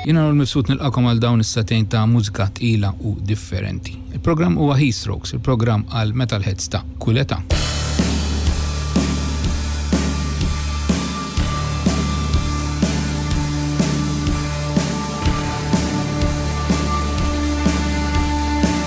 Jien Harold Mifsud nilqagħkom għal dawn is-sagħtejn ta' mużika tqila u differenti. Il-programm huwa Heatstrokes, il-programm għal metalheads ta' kull età.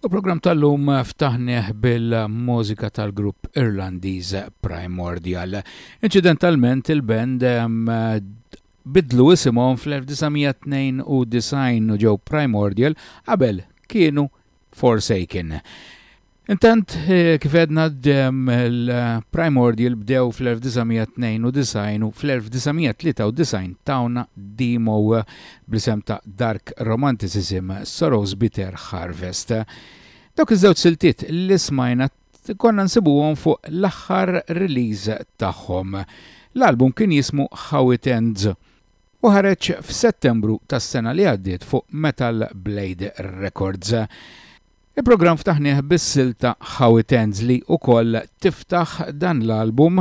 U program tal-lum ftaħnieh bil-mużika tal-grupp Irlandiż Primordial. Incidentalment il-band bidlu isimhom fl-1992 u ġew Primordial qabel kienu Forsaken. Intant, eh, kif edna l-primordial bdew fl-1992 u fl-1993 tawna demo eh, blisem ta' Dark Romanticism Sorrow's Bitter Harvest. Dawk iż-żewġ siltiet li smajna konna nsibuhom fuq l-aħħar release tagħhom. L-album kien jismu How It Ends u ħareġ f'Settembru tas-sena li għaddiet fuq Metal Blade Records. Il-programm ftaħnieh bis-silta How It Ends li wkoll tiftaħ dan l-album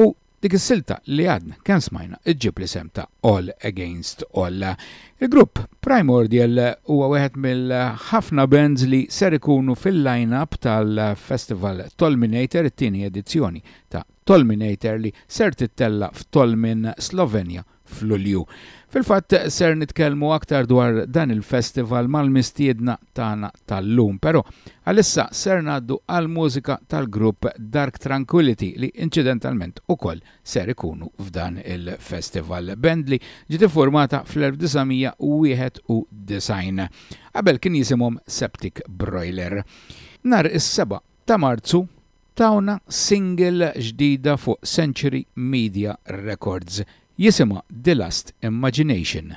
u dik is-silta li għadna kemm smajna ġġib l-isem ta' All Against All. Il-grupp Primordial huwa wieħed mill-ħafna bands li ser ikunu fil-line-up tal-Festival Tolminator it-tieni edizzjoni ta' Tolminator li ser tittella' f'Tolmin, Slovenja f'Lulju. Fil-fatt ser nitkellmu aktar dwar dan il-festival mal-mistiedna tagħna tal-lum, pero' għal issa ser ngħaddu għall-mużika tal-grupp Dark Tranquillity li inċidentalment ukoll ser ikunu f'dan il-festival, band li ġiet iffurmata fl-1991. Qabel kien jisimhom Septic Broiler. Nhar is-Seba' ta' Marzu Tawna single ġdida fuq Century Media Records. Jisimha The Last Imagination.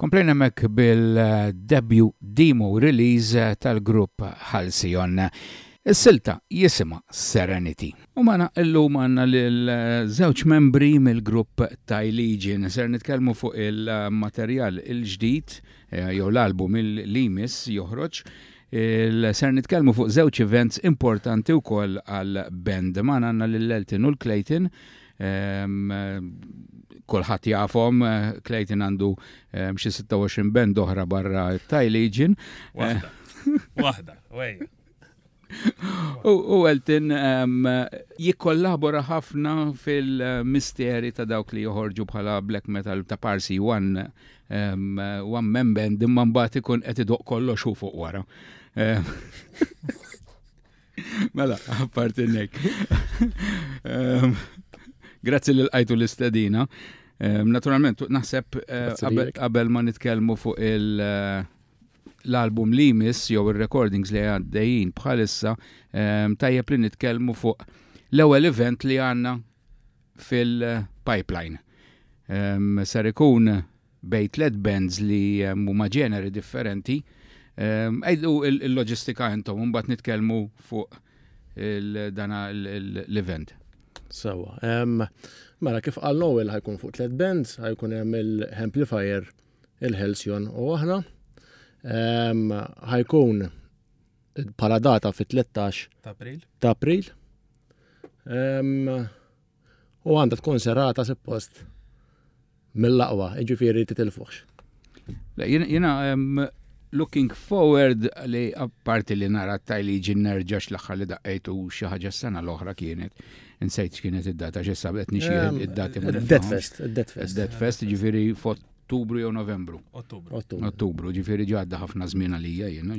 Komplejna hemmhekk bil-debut demo release tal-grupp Halcyon. Is-silta jisimha Serenity. U magħna illum għandna lil żewġ membri mill-grupp Thai Legion. Ser nitkellmu fuq il-materjal il-ġdid eh, jew l-album li jmiss joħroġ ser nitkellmu fuq żewġ events importanti wkoll għal band. Magħna għandna lil Elton u l-Clayton Kulħadd jafhom, Clayton għandu xi 26 band oħra barra t-Thai Legion. Waħda. Waħda, U Elton jikkollabora ħafna fil-misteri ta' dawk li joħorġu bħala black metal ta' parsi one one man band imma mbagħad ikun qed idoq kollox u fuq wara. Mela, apparti nek. Ehm, grazzi li l-għajtu l-istedina. Ehm, naturalment, naħseb eh, qabel ma nitkellmu fuq il- eh, l-album li jmiss jew il-recordings li għaddejjin bħalissa ehm, tajjeb li nitkellmu fuq l-ewwel event li għandna fil-pipeline. Ser ikun bejn tliet bands li huma ġeneri differenti. Għidlu il-loġistika intom, imbagħad nitkellmu fuq dana l-event. Sawa. Mela kif qal Noel ħajkun fuq tliet bands, ħajkun hemm il-Amplifier, il-Halcyon u aħna. Ħajkun bħala data fit-13 ta' April. Ta' April. u għandha tkun serata suppost mill-aqwa, ġifiri titilfuħx. Jena, looking forward li apparti li nara t-tajli ġinnerġax l-axħar li daqqajtu xaħġa s-sena l-oħra kienet, nsejt x'kienet id-data, ġe sabet nixi id-dati. Dead Fest, Dead Fest. Dead Fest, ġifiri f'Ottubru jew Novembru. Ottubru. Ottubru, ġifiri ġadda ħafna żmien għalija jena,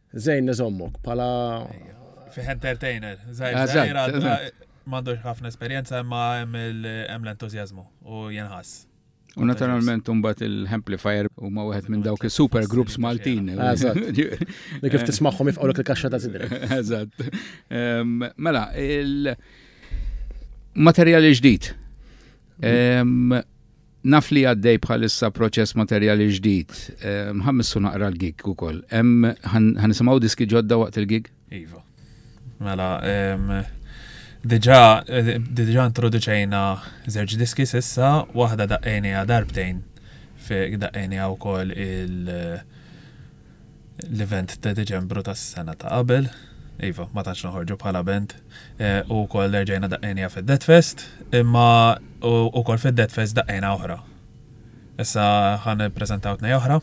Zejn neżommok pala. Fih entertainer. Zejn m'għandux ħafna esperjenza imma hemm l-entużjażmu u jenħass. U naturalment mbagħad il-Amplifier huma wieħed minn dawk is-super groups Maltin. Eżatt. Li kif tismagħhom ifqolok il-kaxxa ta' sidri. Eżatt. Ehm, mela, il-materjali ġdid. Ehm, Naf li għaddej bħalissa proċess materjali ġdid. Eh, Mħammissu naqra l-gig ukoll. Hemm ħanisimgħu diski ġodda waqt il-gig? Iva. Mela, diġà eh, diġà introduċejna żewġ diski sissa, waħda daqqejnija darbtejn fi daqqejnija wkoll il- l-event ta' Diċembru tas-sena ta' qabel, iva, ma tantx noħorġu bħala band, u wkoll erġajna daqqejniha fid-Death Fest, imma wkoll fid-Death Fest daqqejna oħra. Issa ħa nippreżentaw tnej oħra,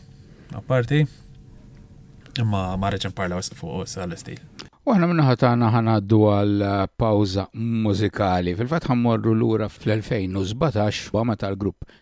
apparti, imma ma rridx nparla wisq fuq issa l-istil. U aħna minnaħa tagħna ħa ngħaddu għal pawża mużikali. Fil-fatt ħammorru lura fl-2017 meta l-grupp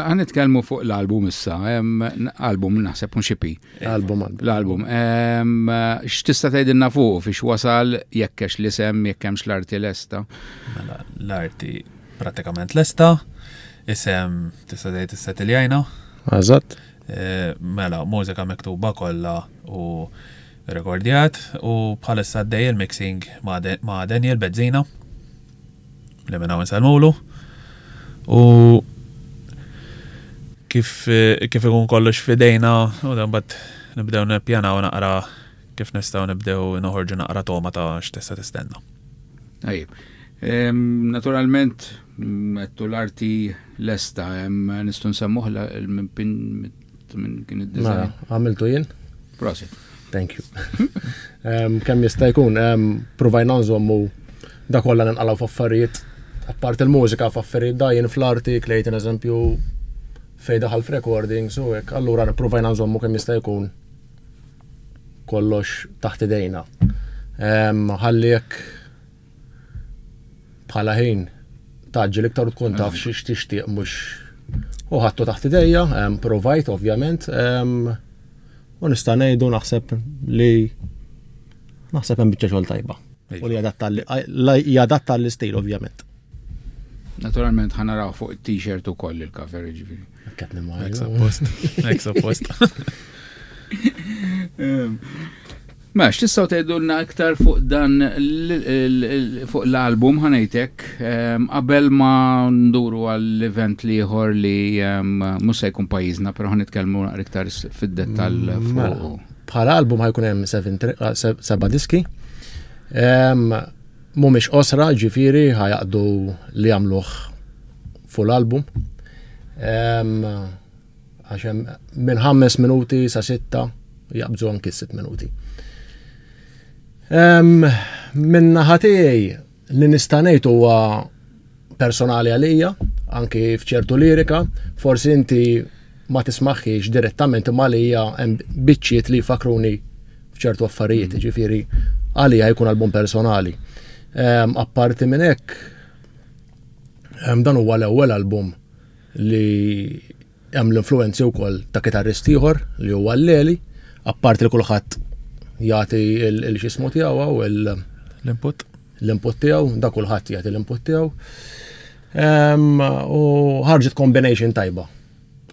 Għan nitkellmu fuq l-album issa, album naħseb un xipi. Album, album. L-album. X'tista' tgħidilna fuq fiex wasal jekkex li sem jekk hemmx l-arti lesta? Mela, l-arti pratikament lesta, isem tista' tgħid issa tiljajna. Eżatt. E, mela, mużika miktuba kollha u rekordjat u bħalissa għaddej il-mixing ma' Daniel Bezzina. li minn hawn isellmulu. U kif kif ikun kollox fidejna u dan bad nibdew nippjanaw naqra kif nistgħu nibdew noħorġu naqra toma ta' x'tista' tistenna. Tajjeb. Naturalment, mettu l-arti lesta, nistgħu nsemmuh Mela, għamiltu jien? Prosit. Thank you. Kemm jista' jkun, provajna nżommu da kollha ninqalgħu f'affarijiet apparti l-mużika f'affarijiet da jien fl-arti klejt eżempju fejn daħal f'recording, so hekk allura provajna nżommu kemm jista' jkun kollox taħt idejna. Ħalli jekk bħala ħin taġġel iktar u tkun taf mm. xiex tixtieq mhux u ħattu taħt idejja, provajt ovvjament, u nista' ngħidu naħseb li naħseb hemm biċċa xogħol tajba. U li jadatta l-istil ovvjament. Naturalment ħanaraw fuq it-t-shirt ukoll il-cover ġifieri. Katni ma Ex post. Ex post. Ma, x'tistgħu tgħidulna iktar fuq dan fuq l-album ħanejtek ehm, qabel ma nduru għall-event liħor li ehm, mhux se jkun pajjiżna, però ħanitkellmu iktar fid-dettall mm, mela, fuq. Bħala album ħajkun hemm ah, seba' diski. Ehm, mhumiex osra ġifieri ħajaqdu li jagħmluh full album. Għax minn ħames minuti sa sitta jaqbżu anki sitt minuti. Minna ħatijaj li nistanejt huwa personali għalija, anki fċertu lirika, forsi inti ma tismaħħiex direttament imma għalija biċċiet li fakruni fċertu affarijiet, mm. ġifiri għalija jkun album personali. Apparti minn hekk, Dan huwa l-ewwel album li hemm l-influenzi wkoll ta' kitarrist ieħor li huwa l-Leli, apparti li kulħadd jagħti l-xismu tiegħu u l-input l-input tiegħu, da kulħadd jagħti l-input tiegħu. U ħarġet combination tajba.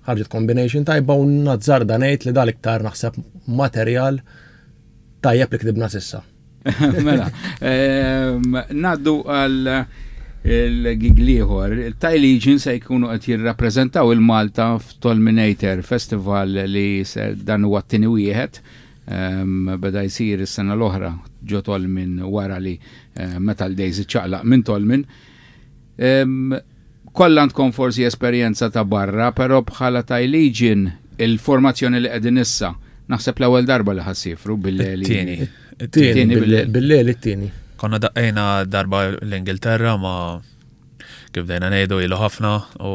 Ħarġet combination tajba u nazzar danejt li dal-iktar naħseb materjal tajjeb li ktibna sissa. Mela, ehm, naddu għal il-gig liħor. Thai Legion se jkunu qed jirrappreżentaw il-Malta f'Tolminator Festival li dan huwa t-tieni wieħed ehm, beda jsir is-sena l-oħra ġo Tolmin wara li eh, Metal Days iċċaqlaq minn Tolmin. Ehm, Kollha għandkom forsi esperjenza ta' barra, però bħala Tajliġin, il-formazzjoni li qegħdin issa, naħseb l-ewwel darba li ħa ssiefru bil-Leli. It-tieni. It-tieni bil-Leli it-tieni. Konna daqqejna darba l-Ingilterra ma kif dejna ngħidu ilu ħafna u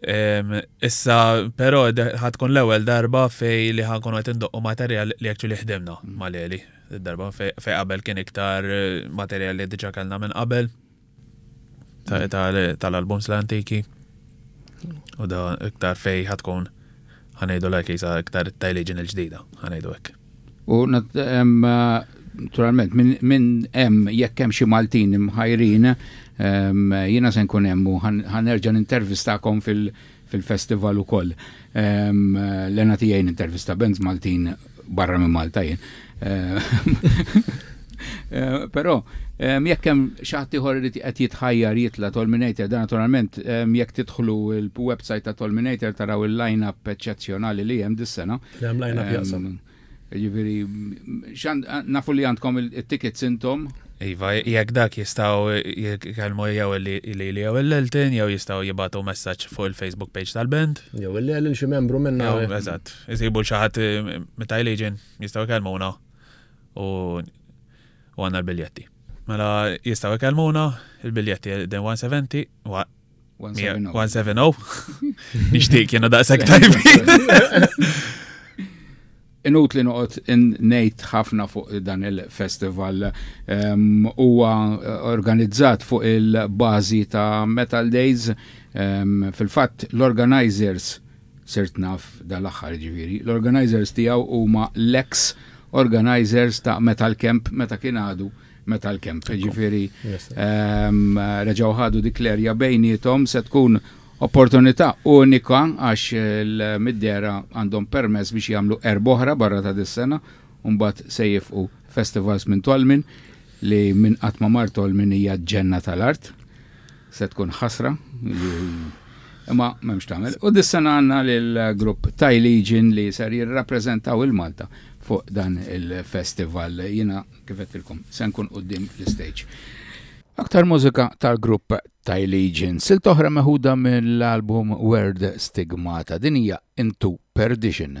Issa, pero ħatkun l-ewel darba fej li ħankun għet indoqqu materjal li għakċu li ħdimna mm. mal-eli. Darba fej qabel kien iktar eh, materjal li diġa kellna minn qabel. tal-albums l-antiki u da iktar fej ħatkun ħanajdu l-għek li sa iktar tajliġin il-ġdida, ħanajdu għek. U naturalment, minn em jekk hemm xi Maltin imħajrin, jiena se nkun hemm u ħanerġa' nintervistakom fil- fil-festival u koll. L-ena tijajn intervista benz Maltin barra minn Malta jien. Eh, però, jekk hemm xaħti ħor li qed jitħajjar jitla Tolminator, dan naturalment jekk tidħlu il-website ta' Tolminator taraw il-line-up eċċezzjonali li hemm dis-sena. Hemm line-up jaqsam. Jiġifieri, nafu li għandkom it-tickets intom? Iva, jekk dak jistgħu jkellmu jew lili jew lil Elton jew jistgħu jibgħatu messaġġ fuq il-Facebook page tal-band. Jew lili lil xi membru minna. Eżatt. Isibu lil xi ħadd mit-Thai Legion, jistgħu jkellmuna u għandna l-biljetti. Mela jistgħu jkellmuna, il-biljetti qegħdin 170. 170. Nixtieq kienu daqshekk tajbin. Inut li noqgħod ngħid ħafna fuq dan il-festival ehm, huwa eh, organizzat fuq il-bażi ta' Metal Days ehm, fil-fatt l-organizers sirt naf dal-aħħar ġifieri, l-organizers tiegħu huma l-ex organizers ta' Metal Camp meta kien għadu meta l-kemp, ġifiri, ehm, reġaw ħadu dik l-erja bejnietom se tkun opportunità unika għax l-middera għandhom permess biex jagħmlu erboħra barra ta' dis-sena mbagħad se jifqu festivals minn Tolmin li minn qatt ma mar Tolmin hija ġenna tal-art. Se tkun ħasra imma m'hemmx tagħmel. U dis-sena għandna lill-grupp Tajliġin li ser jirrappreżentaw il-Malta fuq dan il-festival. Jiena Kif għedtilkom, se nkun qudiem l-istage. Aktar mużika tal-grupp Tylegion, sil toħra meħuda mill-album Word Stigmata, din hija Into Perdition.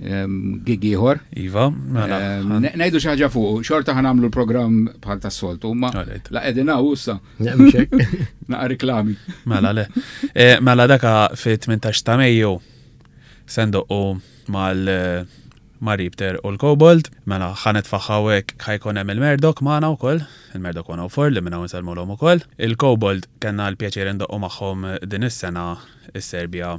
gig ieħor. Iva, mela. Ngħidu xi ħaġa fuq, xorta ħan għamlu l-programm bħal tas-soltu, ma la qegħdin hawn issa. Naqa' reklami. Mela le. Eh, mela daka fit-18 ta' Mejju sendoqqu mal eh, Maribter u l-Kobold, mela ħanet faħawek ħajkun hemm il-Merdok magħna wkoll, il-Merdok 104 li minna nsalmulhom ukoll. Il-Kobold kellna l-pjaċir indoqqu magħhom din is-sena is-Serbja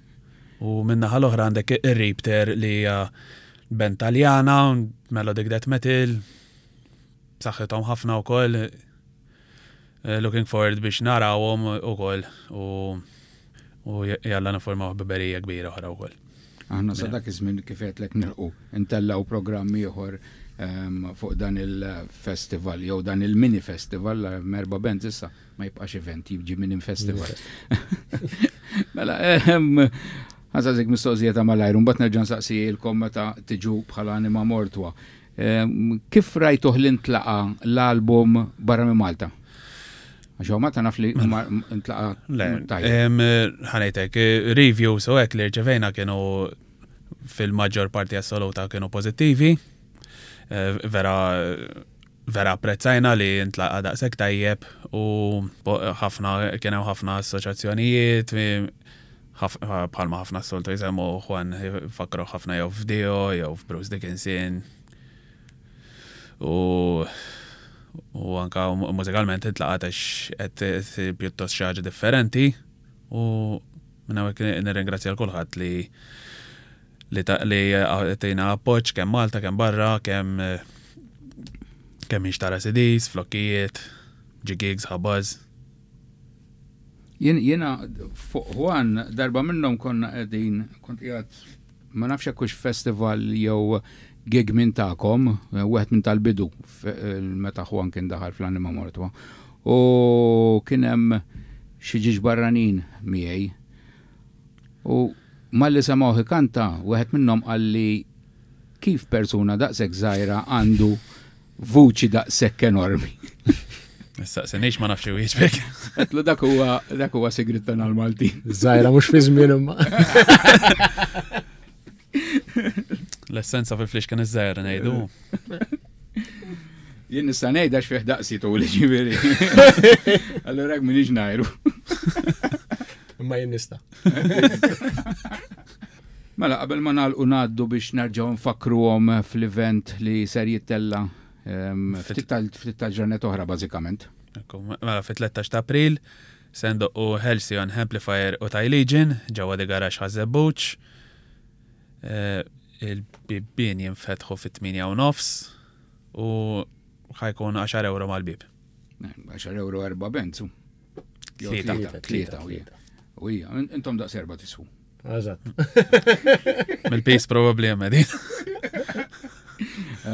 U min-naħa l-oħra għandek ir-Reapter li hija band Taljana, melodic death metal, saħħithom ħafna wkoll. Eh, looking forward biex narawhom ukoll u u jalla niformaw biberija kbira oħra wkoll. Aħna sa dak iż-żmien kif qedlek nilqu intellaw programm ieħor ehm, fuq dan il-festival jew dan il-mini festival l-erba' band issa. Ma jibqax event, jibġi minn infestival. Mela, ehm, għazazik mistoqsija ta' malajr, un bat nerġan saqsi il-kom meta tiġu bħala anima mortwa. Ehm, kif rajtuħ l-intlaqa l-album barra minn Malta? Għaxo, ma ta' naf li mela. intlaqa. Le, ehm, ħanajtek, eh, reviews u għek li rċevejna kienu fil-maġġor parti assoluta kienu pozittivi. Vera vera apprezzajna li ntlaqa daqshekk tajjeb u ħafna kien hemm ħafna assoċjazzjonijiet bħalma ħafna soltu jisemmu Juan fakru ħafna jew f'Dio jew f'Bruce Dickinson. U u anka mużikalment intlaqat għax qed pjuttost xi ħaġa differenti u minn hawnhekk nirringrazzja l kulħadd li li tgħina appoġġ kemm Malta, kemm barra, kemm kemm jinxtara CDs, flokkijiet, ġigigs, ħabbaż. Jiena fuq Juan darba minnhom konna qegħdin kont qiegħed ma nafx hekk hux festival jew gig minn tagħkom, wieħed minn tal-bidu meta Juan kien daħal fl-anima mortwa. U kien hemm xi ġiex barranin miegħi. U malli semgħuh ikanta, wieħed minnhom qal li kif persuna daqshekk żgħira għandu vuċi daqshekk enormi. Nistaqsenix ma nafx wieġbek. Għatlu dak huwa dak huwa sigrit tan għal Malti. Zajra mhux fi żmien imma. L-essenza fil-flix kien iż-żgħir ngħidu. Jien nista' ngħid għax fih daqsi tu li ġifieri. Allura hekk m'iniex ngħiru. Imma jien nista'. Mela qabel ma nagħlqu ngħaddu biex nerġgħu nfakruhom fl-event li ser jittella ehm, ftit tal-ġranet oħra bażikament. Mela fit-13 ta' April sendu u Halcyon Amplifier u Tajliġin ġewwa di garax ħażebbuċ. Il-bibbien jinfetħu fit-tmienja u nofs u ħajkun 10 euro mal-bieb. 10 euro erba' benzu. Tlieta, tlieta, u hija, intom daqs erba' tiswu. Eżatt. Mill-pis probabli hemm din.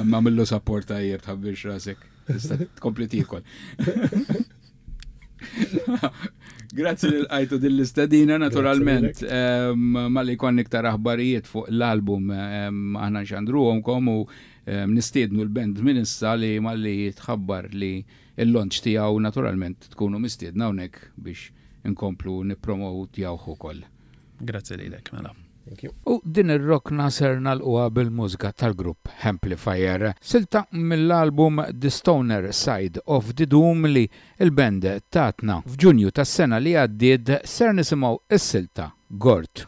Ma millu sapport tajjeb tħabbirx rasek. Tista' tkompli tiekol. Grazzi li l-għajtu dill-istadina, naturalment, ma li kon iktar aħbarijiet fuq l-album aħna nxandruhom kom u nistiednu l-band minn issa li ma li jitħabbar li l-lonċ tiegħu naturalment tkunu mistiedna hawnhekk biex inkomplu nippromotjawh ukoll. Grazzi lilek, mela. U din ir-rokna ser nagħlquha bil-mużika tal-grupp Hamplifier, silta mill-album The Stoner Side of the Doom li l-band tatna f'Ġunju tas-sena li għaddiet, ser nisimgħu s-silta Gort.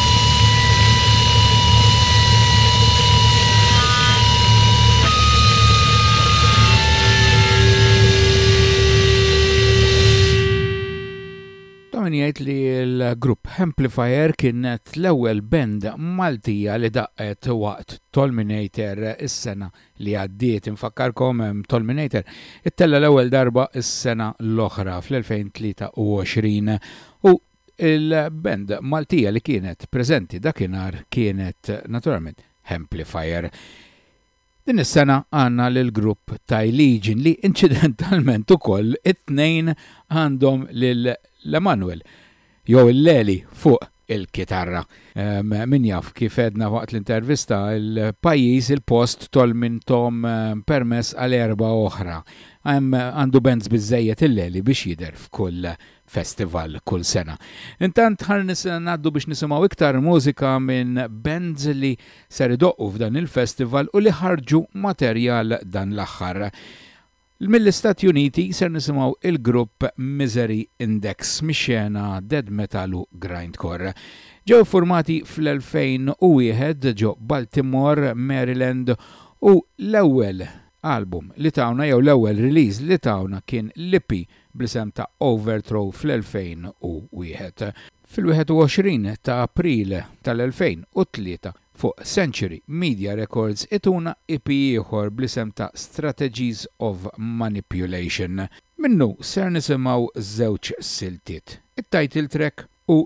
Dan jgħid li l-grupp Amplifier kienet l-ewwel band Maltija li daqqet waqt Tolminator is-sena li għaddiet. Infakkarkom Tolminator ittella l-ewwel darba is-sena l-oħra fl-2023 u Il-band Maltija li kienet preżenti dakinhar kienet naturalment Hemplifier. Din is-sena għandna lill-grupp Thai Legion li inċidentalment ukoll it-tnejn għandhom lil Emanuel jew il-Leli fuq il-kitarra. Ehm, min jaf kif għedna waqt l-intervista, il-pajjiż, il-post tol minn tom ehm, permess għal erba oħra. Għandu bands bizzejet il-leli biex jider f'kull festival kull sena. Intant ħar ngħaddu biex nisimgħu iktar mużika minn bands li ser idoqqu f'dan il-festival u li ħarġu materjal dan l-aħħar. Mill-Istati Uniti ser nisimgħu il-grupp Misery Index mix-xena dead metal u grindcore. Ġew formati fl-2001 ġo Baltimore, Maryland u l-ewwel album li tawna jew l-ewwel release li tawna kien l-EP bl-isem ta' Overthrow fl-2001. Fil-21 ta' April tal-2003 fuq Century Media Records ituna EP ieħor bl-isem ta' Strategies of Manipulation. Minnu ser nisimgħu żewġ siltiet, it-title track u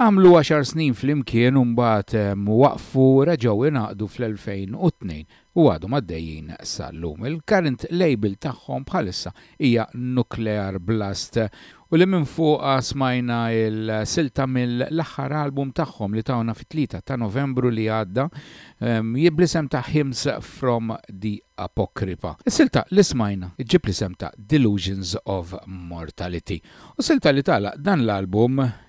Għamlu għaxar snin flimkien u mbagħad waqqfu u reġgħu ingħaqdu fl-2002 u għadhom għaddejjin sal-lum. Il-current label tagħhom bħalissa hija Nuclear Blast u li minn fuqha smajna l-silta mill-aħħar album tagħhom li tawna fit-Tlieta ta' Novembru li għadda bl-isem ta' Hymns From The Apocrypha. Is-silta li smajna ġġib l-isem ta' Delusions Of Mortality u silta li tagħlaq dan l-album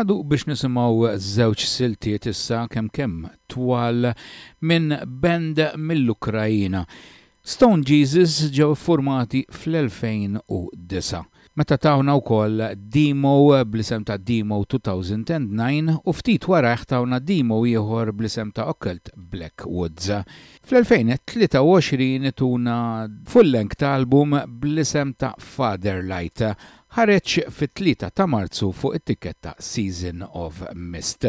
Għadu biex nisimaw żewġ siltiet issa kemm kemm twal minn band mill-Ukrajina. Stone Jesus ġew formati fl-2009. meta tawna wkoll demo bl-isem ta' Demo 2009 u ftit warajh tawna demo ieħor bl-isem ta' Occult Black Woods. Fl-2023 ituna full-length album bl-isem ta' Father Light. Ħareġ fit-tlieta ta' Marzu fuq it-tikketta Season of Mist.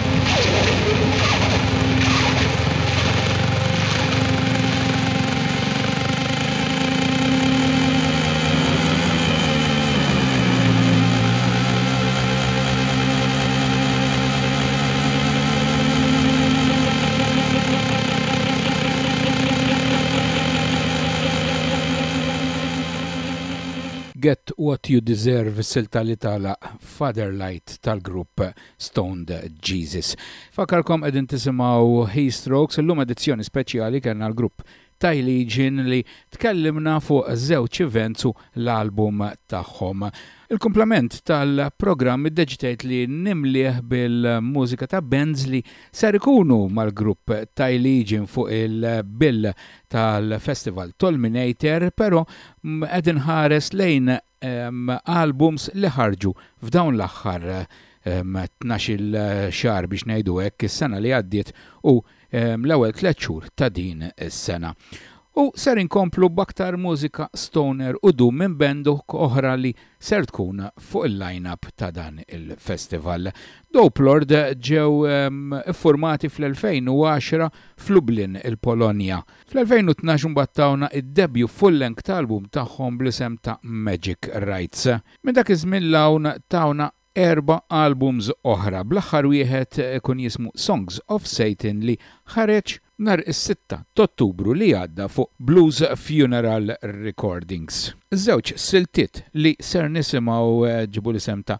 Get What You Deserve silta li tagħlaq Fatherlight tal-grupp Stoned Jesus. Nfakkarkom qegħdin tisimgħu He Strokes, illum edizzjoni speċjali kellna l-grupp Tailejin li tkellimna fuq żewġ events u l-album tagħhom. Il-kumplament tal-programm iddeċidejt li nimlih bil-mużika ta' bands li ser ikunu mal-grupp Tailejin fuq il-bill tal-Festival Tolminator, però qed inħares lejn albums li ħarġu f'dawn l-aħħar tnax-il xahar biex ngħidu hekk, is-sena li għaddiet u l-ewwel tliet xhur ta' din is-sena. U ser inkomplu b'aktar mużika stoner u doom minn band oħra li ser tkun fuq il-line-up ta' dan il-festival. Dope Lord ġew iffurmati fl-2010 f'Lublin, il-Polonja. Fl-2012 imbagħad tawna d-debju full-length tal-album tagħhom bl-isem ta' Magic Rights. Minn dak iż-żmien 'l hawn tawna erba' albums oħra, bl-aħħar wieħed ikun jismu Songs of Satan li ħareġ nhar is-sitta t'Ottubru li għadda fuq Blues Funeral Recordings. Iż-żewġ siltiet li ser nisimgħu ġibu l-isem ta'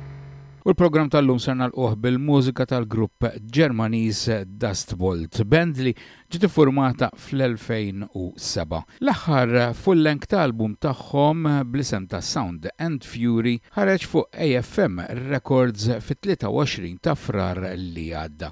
U l-programm tal-lum ser nalquh bil-mużika tal-grupp Ġermaniż Dustbolt, band li ġiet iffurmata fl-2007. L-aħħar full-length album tagħhom bl-isem ta' Sound and Fury ħareġ fuq AFM Records fit-23 ta' Frar li għadda.